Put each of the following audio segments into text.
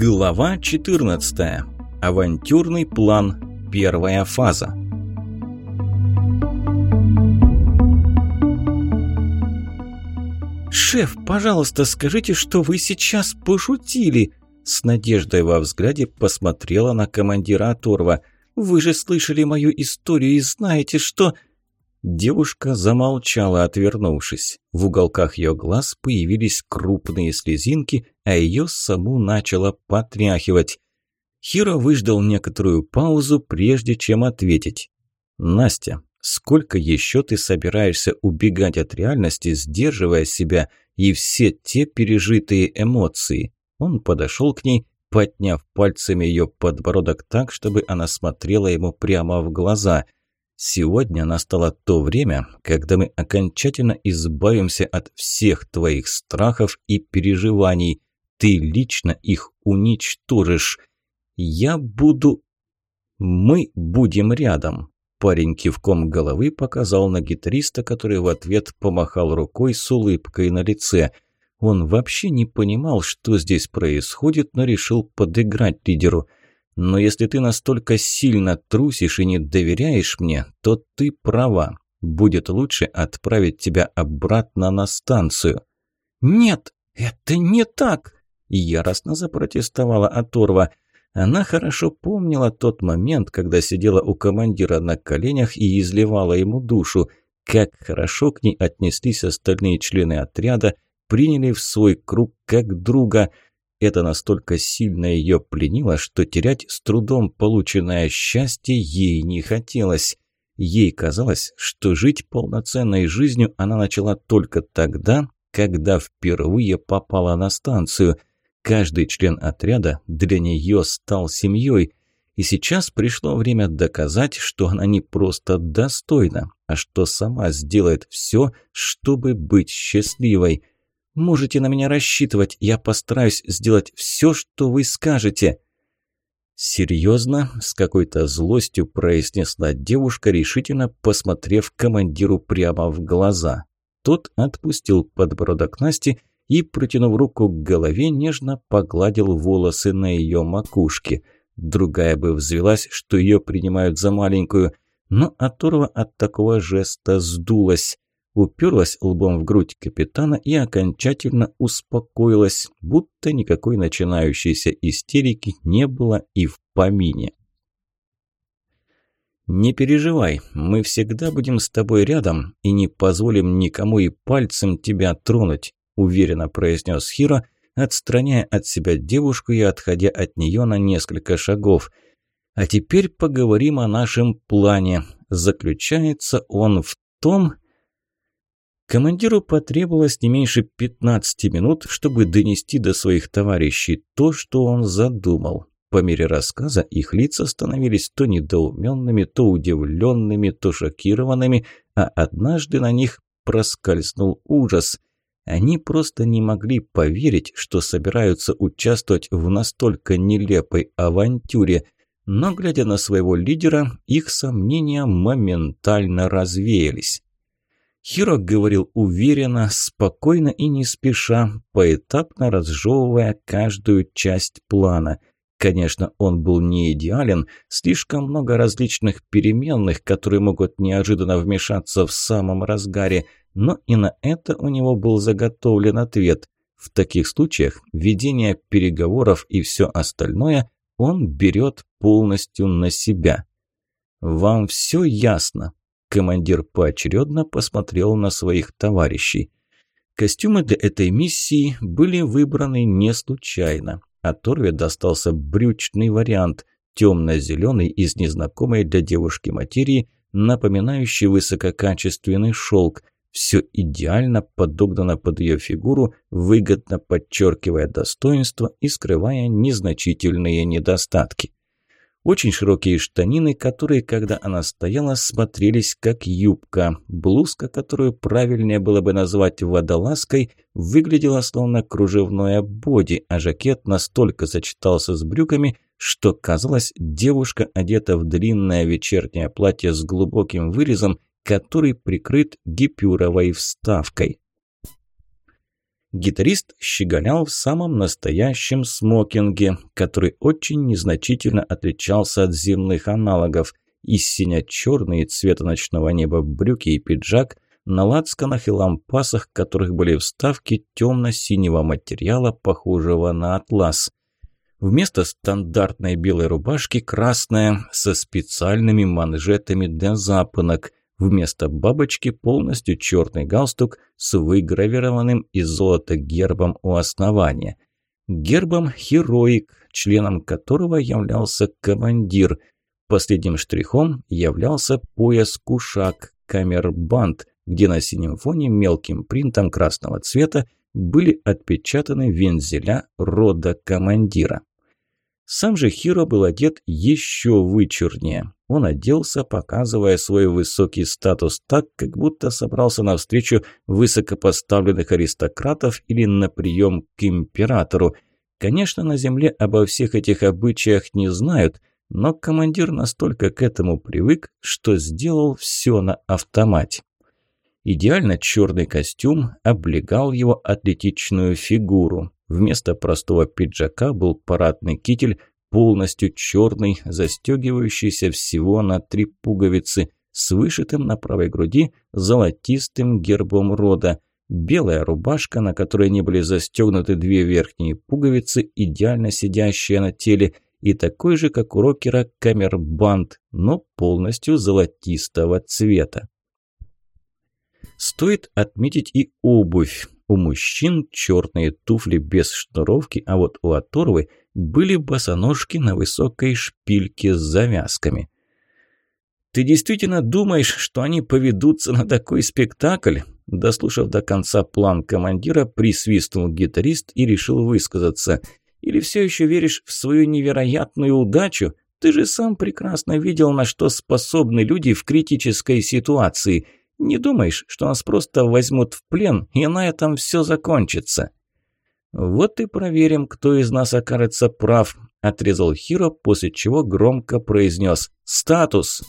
Глава 14. Авантюрный план. Первая фаза. «Шеф, пожалуйста, скажите, что вы сейчас пошутили!» С надеждой во взгляде посмотрела на командира Оторва. «Вы же слышали мою историю и знаете, что...» Девушка замолчала, отвернувшись. В уголках ее глаз появились крупные слезинки, а ее саму начало потряхивать. Хиро выждал некоторую паузу, прежде чем ответить. «Настя, сколько еще ты собираешься убегать от реальности, сдерживая себя и все те пережитые эмоции?» Он подошел к ней, подняв пальцами ее подбородок так, чтобы она смотрела ему прямо в глаза – Сегодня настало то время, когда мы окончательно избавимся от всех твоих страхов и переживаний. Ты лично их уничтожишь. Я буду... Мы будем рядом. Парень кивком головы показал на гитариста, который в ответ помахал рукой с улыбкой на лице. Он вообще не понимал, что здесь происходит, но решил подыграть лидеру – но если ты настолько сильно трусишь и не доверяешь мне, то ты права. Будет лучше отправить тебя обратно на станцию». «Нет, это не так!» – яростно запротестовала Оторва. Она хорошо помнила тот момент, когда сидела у командира на коленях и изливала ему душу. Как хорошо к ней отнеслись остальные члены отряда, приняли в свой круг как друга – это настолько сильно ее пленило, что терять с трудом полученное счастье ей не хотелось. Ей казалось, что жить полноценной жизнью она начала только тогда, когда впервые попала на станцию. Каждый член отряда для нее стал семьей. И сейчас пришло время доказать, что она не просто достойна, а что сама сделает все, чтобы быть счастливой – Можете на меня рассчитывать, я постараюсь сделать все, что вы скажете». «Серьезно?» – с какой-то злостью произнесла девушка, решительно посмотрев командиру прямо в глаза. Тот отпустил подбородок Насти и, протянув руку к голове, нежно погладил волосы на ее макушке. Другая бы взвелась, что ее принимают за маленькую, но оторва от такого жеста сдулась уперлась лбом в грудь капитана и окончательно успокоилась, будто никакой начинающейся истерики не было и в помине. «Не переживай, мы всегда будем с тобой рядом и не позволим никому и пальцем тебя тронуть», уверенно произнес Хиро, отстраняя от себя девушку и отходя от нее на несколько шагов. «А теперь поговорим о нашем плане. Заключается он в том...» Командиру потребовалось не меньше 15 минут, чтобы донести до своих товарищей то, что он задумал. По мере рассказа их лица становились то недоуменными, то удивленными, то шокированными, а однажды на них проскользнул ужас. Они просто не могли поверить, что собираются участвовать в настолько нелепой авантюре, но, глядя на своего лидера, их сомнения моментально развеялись. Хиро говорил уверенно, спокойно и не спеша, поэтапно разжевывая каждую часть плана. Конечно, он был не идеален, слишком много различных переменных, которые могут неожиданно вмешаться в самом разгаре, но и на это у него был заготовлен ответ. В таких случаях ведение переговоров и все остальное он берет полностью на себя. «Вам все ясно?» Командир поочередно посмотрел на своих товарищей. Костюмы для этой миссии были выбраны не случайно. А Торве достался брючный вариант, темно-зеленый из незнакомой для девушки материи, напоминающий высококачественный шелк. Все идеально подогнано под ее фигуру, выгодно подчеркивая достоинства и скрывая незначительные недостатки. Очень широкие штанины, которые, когда она стояла, смотрелись как юбка. Блузка, которую правильнее было бы назвать водолазкой, выглядела словно кружевное боди, а жакет настолько сочетался с брюками, что казалось, девушка одета в длинное вечернее платье с глубоким вырезом, который прикрыт гипюровой вставкой. Гитарист щеголял в самом настоящем смокинге, который очень незначительно отличался от земных аналогов. Из синя-черные цвета ночного неба брюки и пиджак, на лацканах и лампасах которых были вставки темно-синего материала, похожего на атлас. Вместо стандартной белой рубашки красная со специальными манжетами для запонок. Вместо бабочки полностью черный галстук с выгравированным из золота гербом у основания. Гербом «Хероик», членом которого являлся командир. Последним штрихом являлся пояс-кушак, камербанд, где на синем фоне мелким принтом красного цвета были отпечатаны вензеля рода командира. Сам же Хиро был одет еще вычурнее. Он оделся, показывая свой высокий статус так, как будто собрался на встречу высокопоставленных аристократов или на прием к императору. Конечно, на земле обо всех этих обычаях не знают, но командир настолько к этому привык, что сделал все на автомате. Идеально черный костюм облегал его атлетичную фигуру. Вместо простого пиджака был парадный китель, полностью черный, застегивающийся всего на три пуговицы, с вышитым на правой груди золотистым гербом рода. Белая рубашка, на которой не были застегнуты две верхние пуговицы, идеально сидящие на теле, и такой же, как у рокера, камербанд, но полностью золотистого цвета. Стоит отметить и обувь. У мужчин черные туфли без шнуровки, а вот у оторвы были босоножки на высокой шпильке с завязками. «Ты действительно думаешь, что они поведутся на такой спектакль?» Дослушав до конца план командира, присвистнул гитарист и решил высказаться. «Или все еще веришь в свою невероятную удачу? Ты же сам прекрасно видел, на что способны люди в критической ситуации. Не думаешь, что нас просто возьмут в плен, и на этом все закончится?» «Вот и проверим, кто из нас окажется прав», – отрезал Хиро, после чего громко произнес «Статус».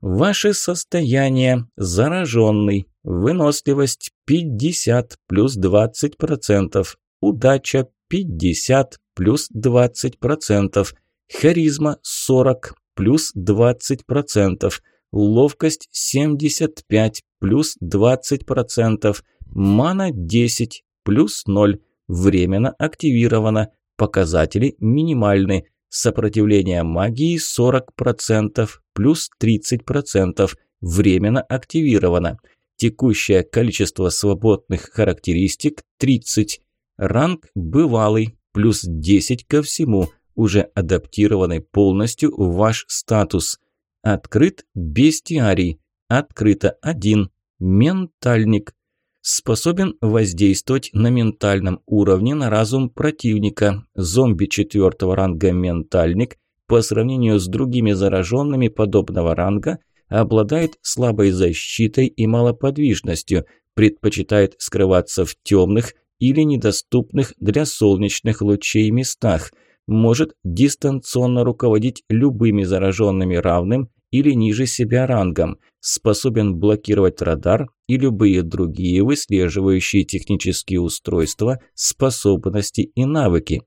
«Ваше состояние зараженный, выносливость 50 плюс 20%, удача 50 плюс 20%, харизма 40 плюс 20%, ловкость 75 плюс 20%, мана 10 плюс 0, временно активировано, показатели минимальны, сопротивление магии 40% плюс 30%, временно активировано, текущее количество свободных характеристик 30, ранг бывалый плюс 10 ко всему, уже адаптированный полностью ваш статус – Открыт бестиарий. Открыто один. Ментальник. Способен воздействовать на ментальном уровне на разум противника. Зомби четвертого ранга ментальник по сравнению с другими зараженными подобного ранга обладает слабой защитой и малоподвижностью, предпочитает скрываться в темных или недоступных для солнечных лучей местах, может дистанционно руководить любыми зараженными равным или ниже себя рангом, способен блокировать радар и любые другие выслеживающие технические устройства, способности и навыки.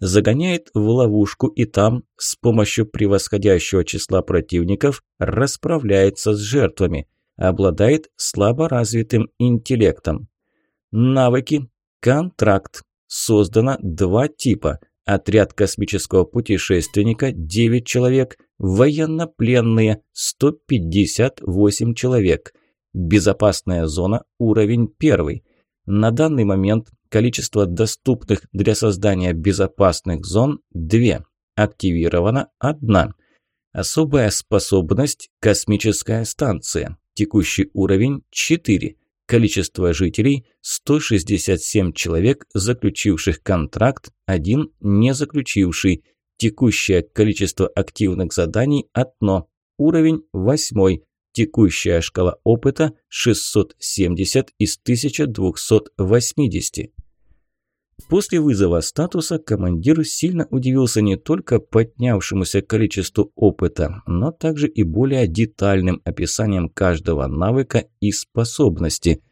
Загоняет в ловушку и там, с помощью превосходящего числа противников, расправляется с жертвами, обладает слаборазвитым интеллектом. Навыки. Контракт. Создано два типа. Отряд космического путешественника – 9 человек, военнопленные – 158 человек. Безопасная зона – уровень 1. На данный момент количество доступных для создания безопасных зон – 2. Активирована – 1. Особая способность – космическая станция. Текущий уровень – 4. Количество жителей – 167 человек, заключивших контракт, один не заключивший. Текущее количество активных заданий – одно. Уровень – восьмой. Текущая шкала опыта – 670 из 1280. После вызова статуса командир сильно удивился не только поднявшемуся количеству опыта, но также и более детальным описанием каждого навыка и способности.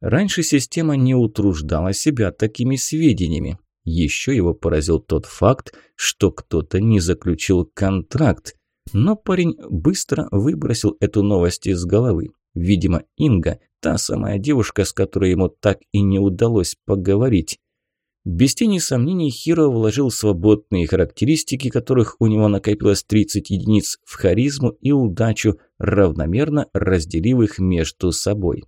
Раньше система не утруждала себя такими сведениями. Еще его поразил тот факт, что кто-то не заключил контракт. Но парень быстро выбросил эту новость из головы. Видимо, Инга, та самая девушка, с которой ему так и не удалось поговорить. Без тени сомнений Хиро вложил свободные характеристики, которых у него накопилось 30 единиц, в харизму и удачу, равномерно разделив их между собой.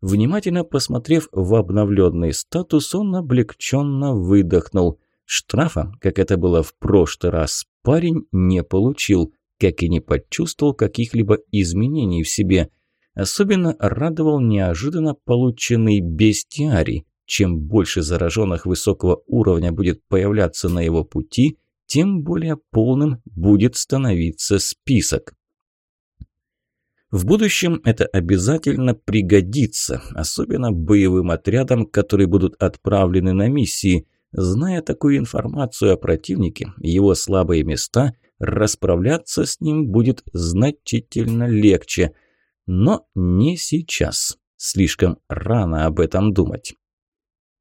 Внимательно посмотрев в обновленный статус, он облегченно выдохнул. Штрафа, как это было в прошлый раз, парень не получил, как и не почувствовал каких-либо изменений в себе. Особенно радовал неожиданно полученный бестиарий. Чем больше зараженных высокого уровня будет появляться на его пути, тем более полным будет становиться список. В будущем это обязательно пригодится, особенно боевым отрядам, которые будут отправлены на миссии. Зная такую информацию о противнике, его слабые места, расправляться с ним будет значительно легче. Но не сейчас. Слишком рано об этом думать.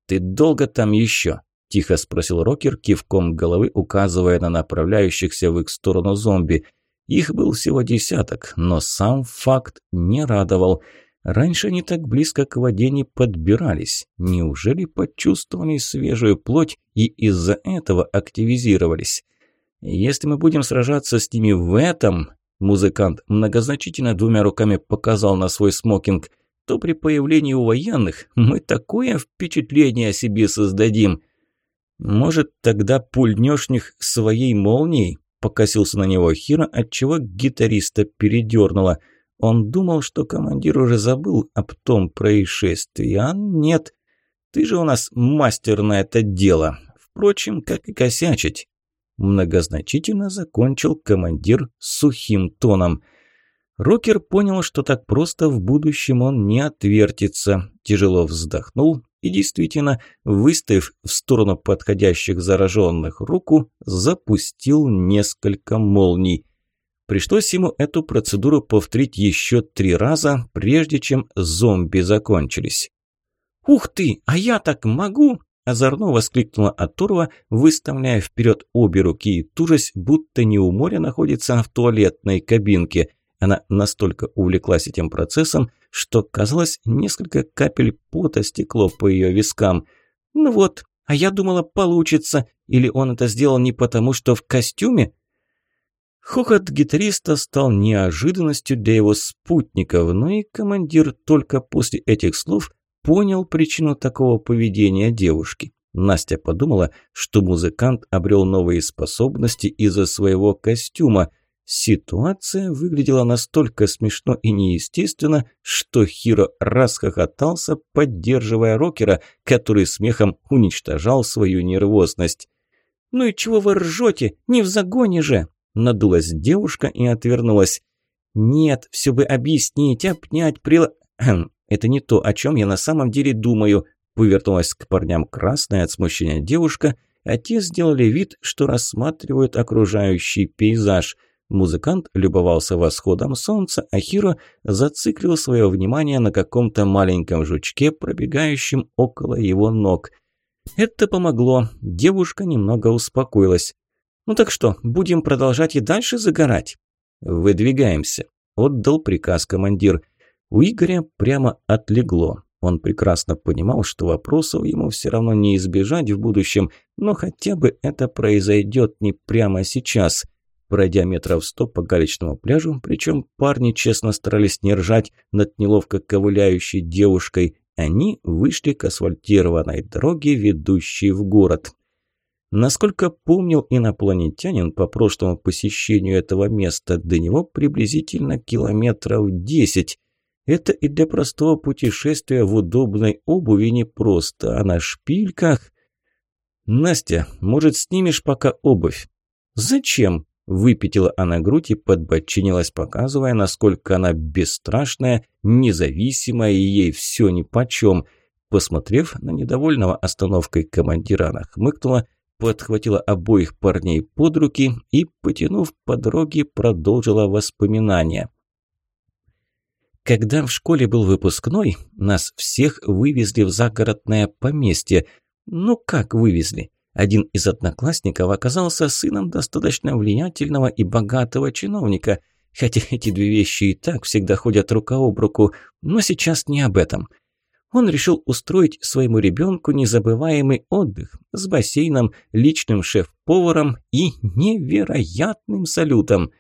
«Ты долго там еще?» – тихо спросил Рокер, кивком головы указывая на направляющихся в их сторону зомби. Их был всего десяток, но сам факт не радовал. Раньше они так близко к воде не подбирались. Неужели почувствовали свежую плоть и из-за этого активизировались? Если мы будем сражаться с ними в этом... Музыкант многозначительно двумя руками показал на свой смокинг – то при появлении у военных мы такое впечатление о себе создадим. Может, тогда пульнешь них своей молнией?» Покосился на него Хира, отчего гитариста передернуло. Он думал, что командир уже забыл об том происшествии, а нет. Ты же у нас мастер на это дело. Впрочем, как и косячить. Многозначительно закончил командир сухим тоном – Рокер понял, что так просто в будущем он не отвертится, тяжело вздохнул и действительно, выставив в сторону подходящих зараженных руку, запустил несколько молний. Пришлось ему эту процедуру повторить еще три раза, прежде чем зомби закончились. «Ух ты, а я так могу!» – озорно воскликнула Атурва, выставляя вперед обе руки и тужась, будто не у моря находится в туалетной кабинке – она настолько увлеклась этим процессом, что, казалось, несколько капель пота стекло по ее вискам. «Ну вот, а я думала, получится. Или он это сделал не потому, что в костюме?» Хохот гитариста стал неожиданностью для его спутников, но и командир только после этих слов понял причину такого поведения девушки. Настя подумала, что музыкант обрел новые способности из-за своего костюма – Ситуация выглядела настолько смешно и неестественно, что Хиро расхохотался, поддерживая рокера, который смехом уничтожал свою нервозность. «Ну и чего вы ржете? Не в загоне же!» Надулась девушка и отвернулась. «Нет, все бы объяснить, обнять, прила...» «Это не то, о чем я на самом деле думаю», повернулась к парням красная от смущения девушка, а те сделали вид, что рассматривают окружающий пейзаж – Музыкант любовался восходом солнца, а Хиро зациклил свое внимание на каком-то маленьком жучке, пробегающем около его ног. Это помогло, девушка немного успокоилась. «Ну так что, будем продолжать и дальше загорать?» «Выдвигаемся», – отдал приказ командир. У Игоря прямо отлегло. Он прекрасно понимал, что вопросов ему все равно не избежать в будущем, но хотя бы это произойдет не прямо сейчас – Пройдя метров сто по галечному пляжу, причем парни честно старались не ржать над неловко ковыляющей девушкой, они вышли к асфальтированной дороге, ведущей в город. Насколько помнил инопланетянин по прошлому посещению этого места, до него приблизительно километров десять. Это и для простого путешествия в удобной обуви не просто, а на шпильках... «Настя, может, снимешь пока обувь?» «Зачем?» Выпятила она грудь и подбочинилась, показывая, насколько она бесстрашная, независимая и ей все нипочем. Посмотрев на недовольного остановкой командира, она хмыкнула, подхватила обоих парней под руки и, потянув по дороге, продолжила воспоминания. Когда в школе был выпускной, нас всех вывезли в загородное поместье. Ну как вывезли? Один из одноклассников оказался сыном достаточно влиятельного и богатого чиновника, хотя эти две вещи и так всегда ходят рука об руку, но сейчас не об этом. Он решил устроить своему ребенку незабываемый отдых с бассейном, личным шеф-поваром и невероятным салютом.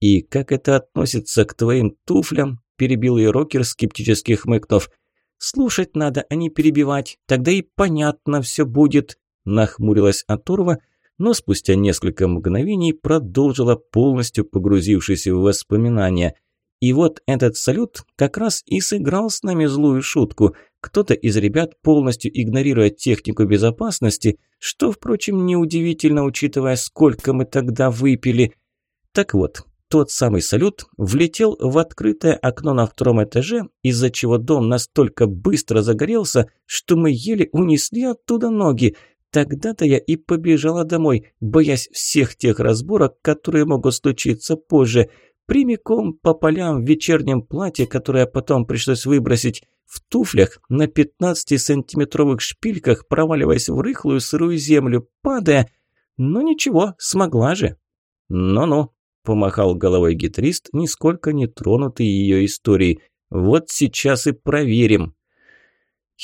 «И как это относится к твоим туфлям?» – перебил ее рокер, скептически хмыкнув. «Слушать надо, а не перебивать, тогда и понятно все будет», Нахмурилась Атурва, но спустя несколько мгновений продолжила, полностью погрузившись в воспоминания. И вот этот салют как раз и сыграл с нами злую шутку. Кто-то из ребят, полностью игнорируя технику безопасности, что, впрочем, неудивительно, учитывая, сколько мы тогда выпили. Так вот, тот самый салют влетел в открытое окно на втором этаже, из-за чего дом настолько быстро загорелся, что мы еле унесли оттуда ноги – Тогда-то я и побежала домой, боясь всех тех разборок, которые могут случиться позже. Прямиком по полям в вечернем платье, которое потом пришлось выбросить, в туфлях на 15-сантиметровых шпильках, проваливаясь в рыхлую сырую землю, падая. Но ничего, смогла же. «Ну-ну», – помахал головой гитарист, нисколько не тронутый ее историей. «Вот сейчас и проверим».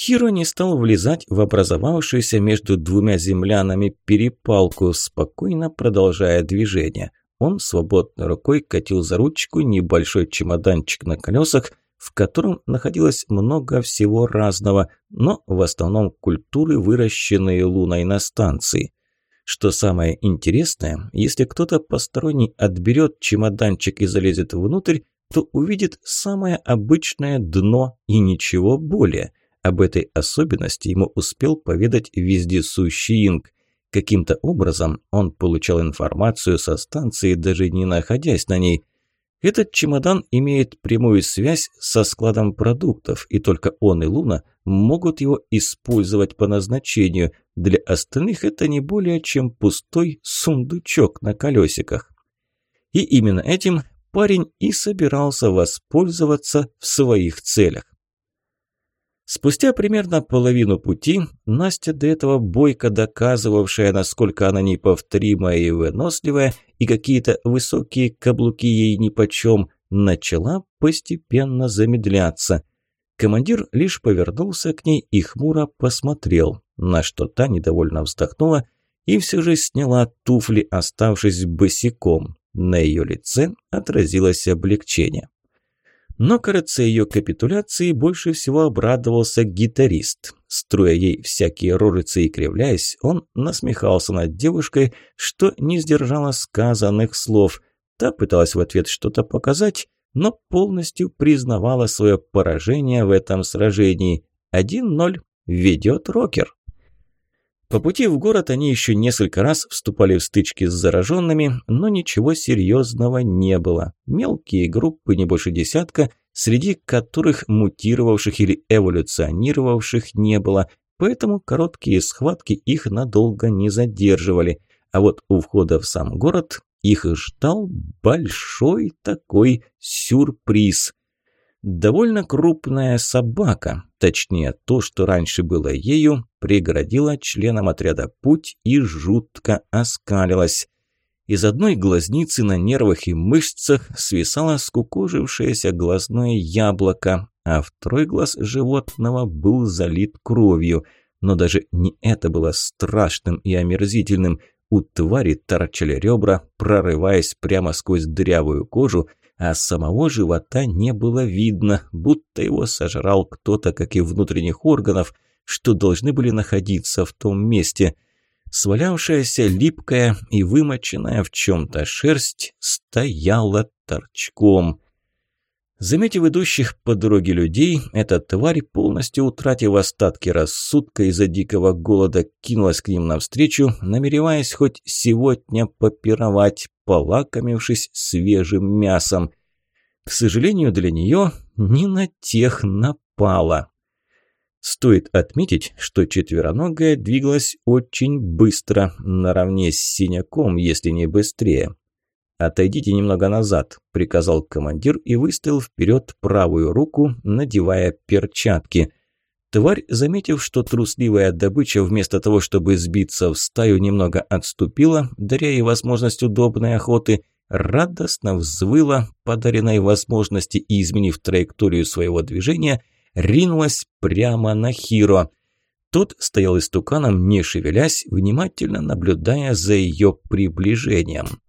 Хиро не стал влезать в образовавшуюся между двумя землянами перепалку, спокойно продолжая движение. Он свободной рукой катил за ручку небольшой чемоданчик на колесах, в котором находилось много всего разного, но в основном культуры, выращенные луной на станции. Что самое интересное, если кто-то посторонний отберет чемоданчик и залезет внутрь, то увидит самое обычное дно и ничего более. Об этой особенности ему успел поведать вездесущий Инг. Каким-то образом он получал информацию со станции, даже не находясь на ней. Этот чемодан имеет прямую связь со складом продуктов, и только он и Луна могут его использовать по назначению. Для остальных это не более чем пустой сундучок на колесиках. И именно этим парень и собирался воспользоваться в своих целях. Спустя примерно половину пути Настя, до этого бойко доказывавшая, насколько она неповторимая и выносливая, и какие-то высокие каблуки ей нипочем, начала постепенно замедляться. Командир лишь повернулся к ней и хмуро посмотрел, на что та недовольно вздохнула и все же сняла туфли, оставшись босиком. На ее лице отразилось облегчение. Но, кажется, ее капитуляции больше всего обрадовался гитарист. Строя ей всякие рожицы и кривляясь, он насмехался над девушкой, что не сдержала сказанных слов. Та пыталась в ответ что-то показать, но полностью признавала свое поражение в этом сражении. 1-0 ведет рокер. По пути в город они еще несколько раз вступали в стычки с зараженными, но ничего серьезного не было. Мелкие группы, не больше десятка, среди которых мутировавших или эволюционировавших не было, поэтому короткие схватки их надолго не задерживали. А вот у входа в сам город их ждал большой такой сюрприз. Довольно крупная собака, точнее то, что раньше было ею, преградила членам отряда путь и жутко оскалилась. Из одной глазницы на нервах и мышцах свисало скукожившееся глазное яблоко, а второй глаз животного был залит кровью. Но даже не это было страшным и омерзительным. У твари торчали ребра, прорываясь прямо сквозь дырявую кожу, а самого живота не было видно, будто его сожрал кто-то, как и внутренних органов, что должны были находиться в том месте. Свалявшаяся, липкая и вымоченная в чем-то шерсть стояла торчком. Заметив идущих по дороге людей, эта тварь, полностью утратив остатки рассудка из-за дикого голода, кинулась к ним навстречу, намереваясь хоть сегодня попировать, полакомившись свежим мясом. К сожалению для нее, не на тех напала. Стоит отметить, что четвероногая двигалась очень быстро, наравне с синяком, если не быстрее. «Отойдите немного назад», – приказал командир и выставил вперед правую руку, надевая перчатки. Тварь, заметив, что трусливая добыча вместо того, чтобы сбиться в стаю, немного отступила, даря ей возможность удобной охоты, радостно взвыла, подаренной возможности и, изменив траекторию своего движения, ринулась прямо на Хиро. Тот стоял истуканом, не шевелясь, внимательно наблюдая за ее приближением.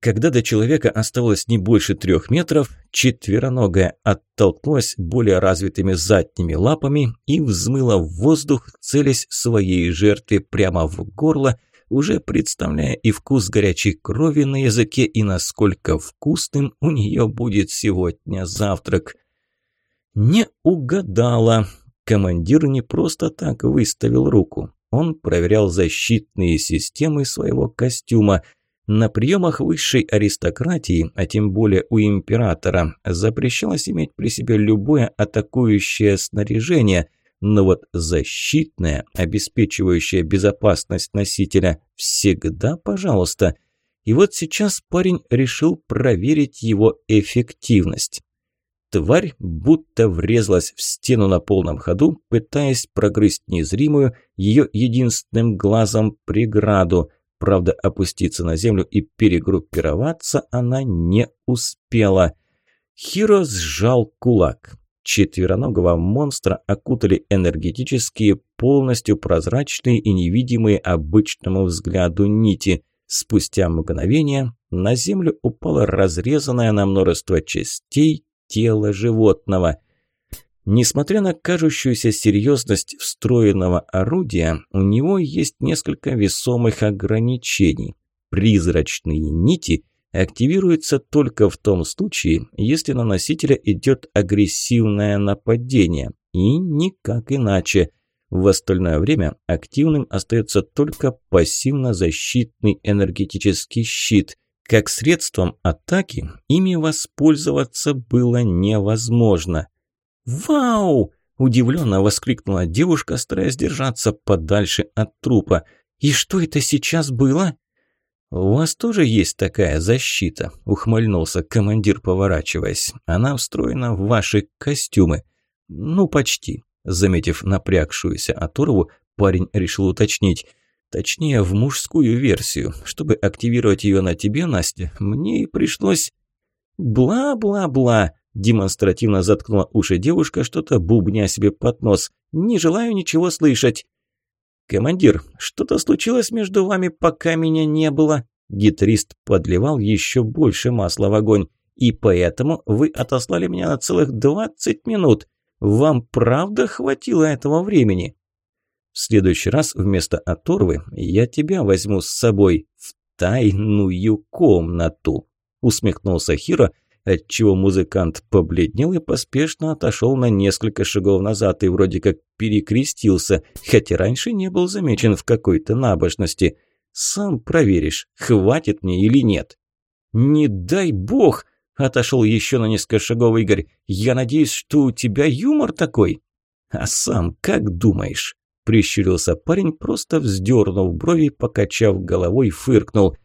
Когда до человека оставалось не больше трех метров, четвероногая оттолкнулась более развитыми задними лапами и взмыла в воздух, целясь своей жертве прямо в горло, уже представляя и вкус горячей крови на языке, и насколько вкусным у нее будет сегодня завтрак. Не угадала. Командир не просто так выставил руку. Он проверял защитные системы своего костюма – на приемах высшей аристократии, а тем более у императора, запрещалось иметь при себе любое атакующее снаряжение, но вот защитное, обеспечивающее безопасность носителя, всегда пожалуйста. И вот сейчас парень решил проверить его эффективность. Тварь будто врезалась в стену на полном ходу, пытаясь прогрызть незримую, ее единственным глазом преграду – Правда, опуститься на землю и перегруппироваться она не успела. Хиро сжал кулак. Четвероногого монстра окутали энергетические, полностью прозрачные и невидимые обычному взгляду нити. Спустя мгновение на землю упало разрезанное на множество частей тело животного – Несмотря на кажущуюся серьезность встроенного орудия, у него есть несколько весомых ограничений. Призрачные нити активируются только в том случае, если на носителя идет агрессивное нападение, и никак иначе. В остальное время активным остается только пассивно-защитный энергетический щит. Как средством атаки ими воспользоваться было невозможно – «Вау!» – удивленно воскликнула девушка, стараясь держаться подальше от трупа. «И что это сейчас было?» «У вас тоже есть такая защита?» – ухмыльнулся командир, поворачиваясь. «Она встроена в ваши костюмы». «Ну, почти». Заметив напрягшуюся оторву, парень решил уточнить. Точнее, в мужскую версию. Чтобы активировать ее на тебе, Настя, мне и пришлось... «Бла-бла-бла», Демонстративно заткнула уши девушка, что-то бубня себе под нос. «Не желаю ничего слышать». «Командир, что-то случилось между вами, пока меня не было?» Гитарист подливал еще больше масла в огонь. «И поэтому вы отослали меня на целых двадцать минут. Вам правда хватило этого времени?» «В следующий раз вместо оторвы я тебя возьму с собой в тайную комнату», усмехнулся Хиро, отчего музыкант побледнел и поспешно отошел на несколько шагов назад и вроде как перекрестился, хотя раньше не был замечен в какой-то набожности. «Сам проверишь, хватит мне или нет». «Не дай бог!» – отошел еще на несколько шагов Игорь. «Я надеюсь, что у тебя юмор такой?» «А сам как думаешь?» – прищурился парень, просто вздернув брови, покачав головой, фыркнул.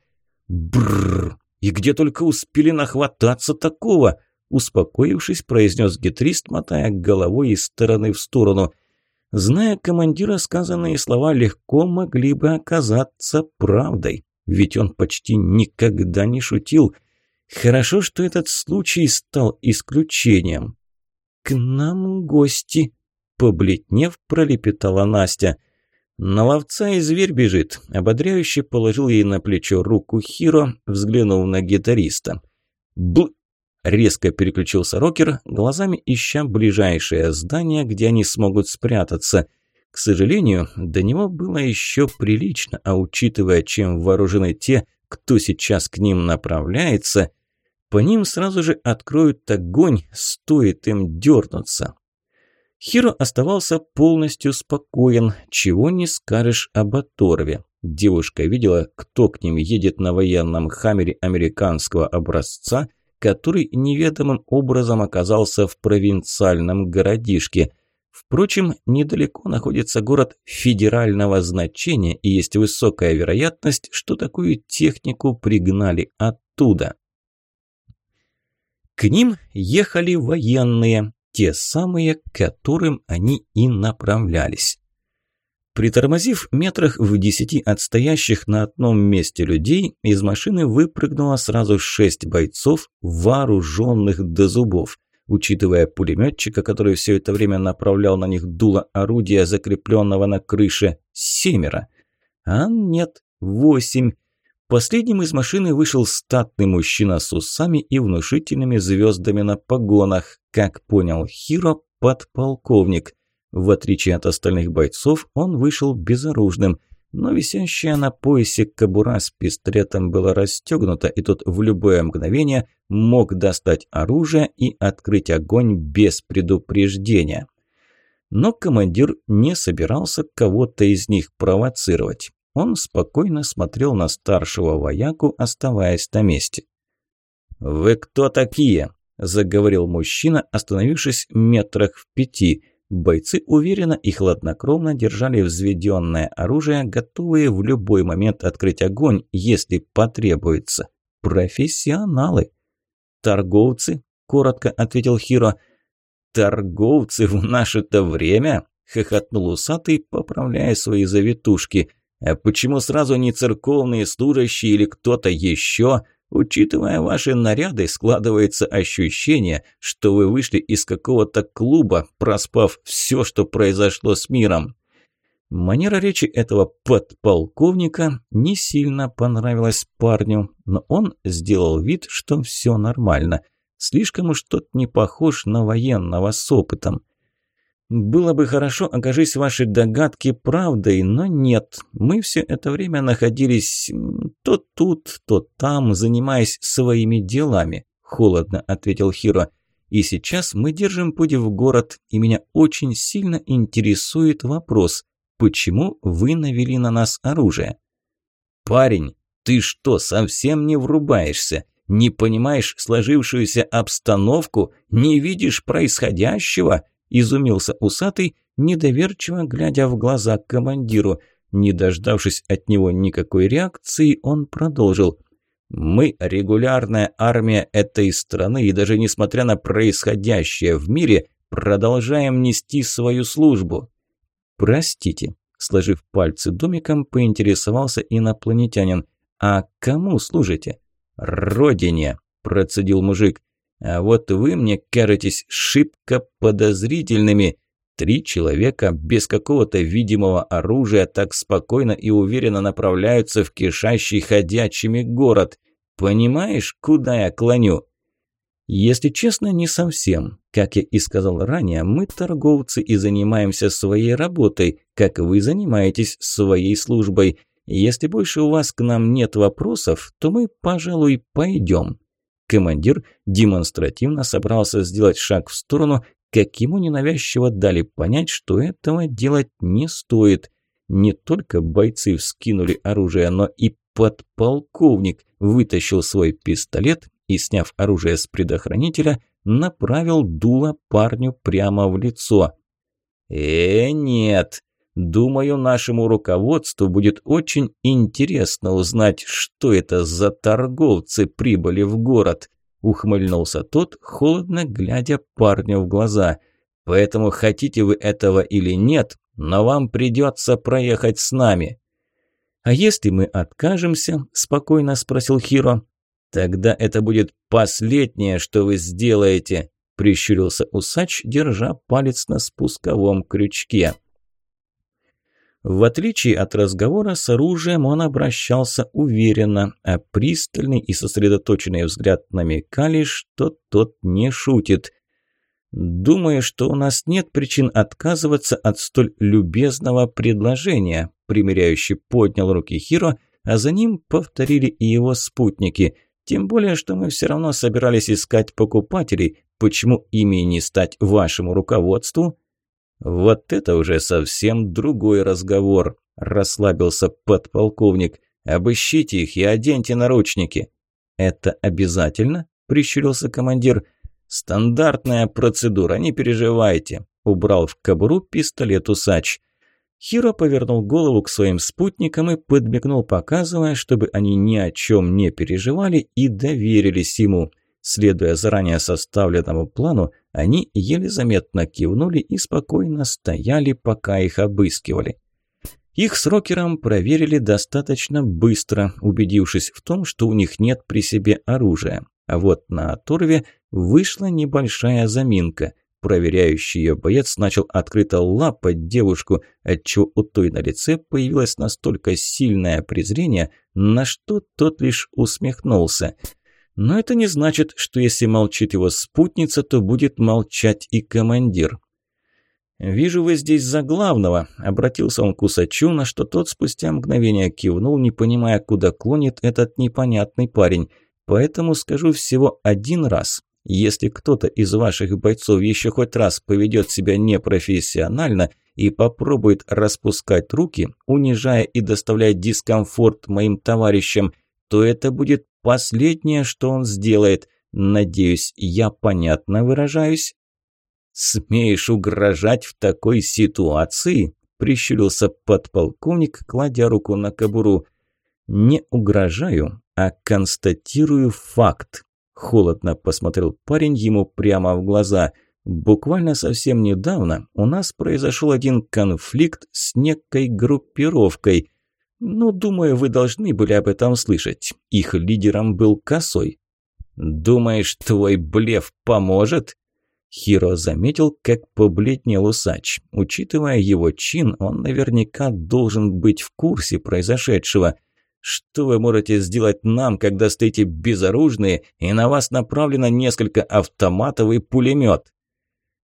«Брррр!» И где только успели нахвататься такого?» Успокоившись, произнес гитрист, мотая головой из стороны в сторону. Зная командира, сказанные слова легко могли бы оказаться правдой, ведь он почти никогда не шутил. Хорошо, что этот случай стал исключением. «К нам гости», — побледнев, пролепетала Настя — на ловца и зверь бежит. Ободряюще положил ей на плечо руку Хиро, взглянув на гитариста. Бл! Резко переключился рокер, глазами ища ближайшее здание, где они смогут спрятаться. К сожалению, до него было еще прилично, а учитывая, чем вооружены те, кто сейчас к ним направляется, по ним сразу же откроют огонь, стоит им дернуться. Хиро оставался полностью спокоен, чего не скажешь об оторве. Девушка видела, кто к ним едет на военном хаммере американского образца, который неведомым образом оказался в провинциальном городишке. Впрочем, недалеко находится город федерального значения и есть высокая вероятность, что такую технику пригнали оттуда. К ним ехали военные, те самые, к которым они и направлялись. Притормозив метрах в десяти от стоящих на одном месте людей, из машины выпрыгнуло сразу шесть бойцов, вооруженных до зубов. Учитывая пулеметчика, который все это время направлял на них дуло орудия, закрепленного на крыше, семеро. А нет, восемь. Последним из машины вышел статный мужчина с усами и внушительными звездами на погонах, как понял Хиро, подполковник – в отличие от остальных бойцов, он вышел безоружным, но висящая на поясе кобура с пистолетом была расстегнута, и тот в любое мгновение мог достать оружие и открыть огонь без предупреждения. Но командир не собирался кого-то из них провоцировать. Он спокойно смотрел на старшего вояку, оставаясь на месте. «Вы кто такие?» – заговорил мужчина, остановившись метрах в пяти – Бойцы уверенно и хладнокровно держали взведенное оружие, готовые в любой момент открыть огонь, если потребуется. Профессионалы. «Торговцы?» – коротко ответил Хиро. «Торговцы в наше-то время?» – хохотнул усатый, поправляя свои завитушки. «А почему сразу не церковные служащие или кто-то еще?» Учитывая ваши наряды, складывается ощущение, что вы вышли из какого-то клуба, проспав все, что произошло с миром. Манера речи этого подполковника не сильно понравилась парню, но он сделал вид, что все нормально. Слишком уж тот не похож на военного с опытом. Было бы хорошо, окажись ваши догадки правдой, но нет. Мы все это время находились то тут, то там, занимаясь своими делами, холодно ответил Хиро. И сейчас мы держим путь в город, и меня очень сильно интересует вопрос, почему вы навели на нас оружие? Парень, ты что, совсем не врубаешься? Не понимаешь сложившуюся обстановку? Не видишь происходящего? Изумился усатый, недоверчиво глядя в глаза командиру. Не дождавшись от него никакой реакции, он продолжил. «Мы – регулярная армия этой страны, и даже несмотря на происходящее в мире, продолжаем нести свою службу». «Простите», – сложив пальцы домиком, поинтересовался инопланетянин. «А кому служите?» «Родине», – процедил мужик. А вот вы мне кажетесь шибко подозрительными. Три человека без какого-то видимого оружия так спокойно и уверенно направляются в кишащий ходячими город. Понимаешь, куда я клоню? Если честно, не совсем. Как я и сказал ранее, мы торговцы и занимаемся своей работой, как вы занимаетесь своей службой. Если больше у вас к нам нет вопросов, то мы, пожалуй, пойдем. Командир демонстративно собрался сделать шаг в сторону, как ему ненавязчиво дали понять, что этого делать не стоит. Не только бойцы вскинули оружие, но и подполковник вытащил свой пистолет и, сняв оружие с предохранителя, направил дуло парню прямо в лицо. «Э, нет!» Думаю, нашему руководству будет очень интересно узнать, что это за торговцы прибыли в город. Ухмыльнулся тот, холодно глядя парню в глаза. Поэтому хотите вы этого или нет, но вам придется проехать с нами. А если мы откажемся? Спокойно спросил Хиро. Тогда это будет последнее, что вы сделаете, прищурился усач, держа палец на спусковом крючке. В отличие от разговора с оружием, он обращался уверенно, а пристальный и сосредоточенный взгляд намекали, что тот не шутит. «Думаю, что у нас нет причин отказываться от столь любезного предложения», примиряющий поднял руки Хиро, а за ним повторили и его спутники. «Тем более, что мы все равно собирались искать покупателей. Почему ими не стать вашему руководству?» «Вот это уже совсем другой разговор», – расслабился подполковник. «Обыщите их и оденьте наручники». «Это обязательно?» – прищурился командир. «Стандартная процедура, не переживайте. – убрал в кобуру пистолет усач. Хиро повернул голову к своим спутникам и подмигнул, показывая, чтобы они ни о чем не переживали и доверились ему. Следуя заранее составленному плану, они еле заметно кивнули и спокойно стояли, пока их обыскивали. Их с Рокером проверили достаточно быстро, убедившись в том, что у них нет при себе оружия. А вот на оторве вышла небольшая заминка. Проверяющий ее боец начал открыто лапать девушку, отчего у той на лице появилось настолько сильное презрение, на что тот лишь усмехнулся. Но это не значит, что если молчит его спутница, то будет молчать и командир. «Вижу, вы здесь за главного», – обратился он к усачу, на что тот спустя мгновение кивнул, не понимая, куда клонит этот непонятный парень. «Поэтому скажу всего один раз. Если кто-то из ваших бойцов еще хоть раз поведет себя непрофессионально и попробует распускать руки, унижая и доставляя дискомфорт моим товарищам, то это будет последнее, что он сделает. Надеюсь, я понятно выражаюсь?» «Смеешь угрожать в такой ситуации?» – прищурился подполковник, кладя руку на кобуру. «Не угрожаю, а констатирую факт. Холодно посмотрел парень ему прямо в глаза. Буквально совсем недавно у нас произошел один конфликт с некой группировкой. Ну, думаю, вы должны были об этом слышать. Их лидером был Косой. Думаешь, твой блеф поможет? Хиро заметил, как побледнел усач. Учитывая его чин, он наверняка должен быть в курсе произошедшего – что вы можете сделать нам, когда стоите безоружные и на вас направлено несколько автоматов и пулемет?»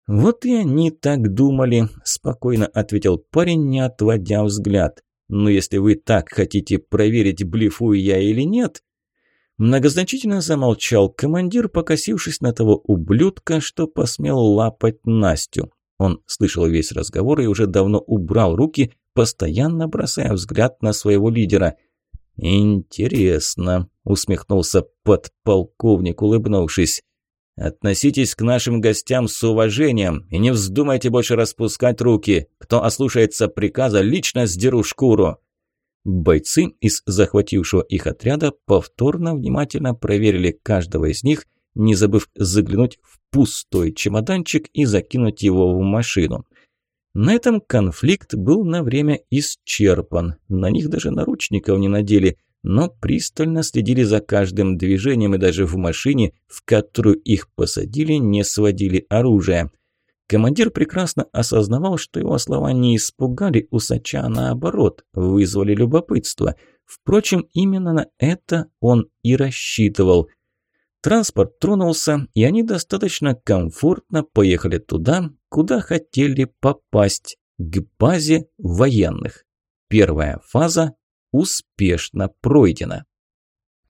«Вот и они так думали», – спокойно ответил парень, не отводя взгляд. «Но если вы так хотите проверить, блефую я или нет...» Многозначительно замолчал командир, покосившись на того ублюдка, что посмел лапать Настю. Он слышал весь разговор и уже давно убрал руки, постоянно бросая взгляд на своего лидера – «Интересно», – усмехнулся подполковник, улыбнувшись. «Относитесь к нашим гостям с уважением и не вздумайте больше распускать руки. Кто ослушается приказа, лично сдеру шкуру». Бойцы из захватившего их отряда повторно внимательно проверили каждого из них, не забыв заглянуть в пустой чемоданчик и закинуть его в машину. На этом конфликт был на время исчерпан. На них даже наручников не надели, но пристально следили за каждым движением и даже в машине, в которую их посадили, не сводили оружие. Командир прекрасно осознавал, что его слова не испугали усача, а наоборот, вызвали любопытство. Впрочем, именно на это он и рассчитывал. Транспорт тронулся, и они достаточно комфортно поехали туда, куда хотели попасть, к базе военных. Первая фаза успешно пройдена.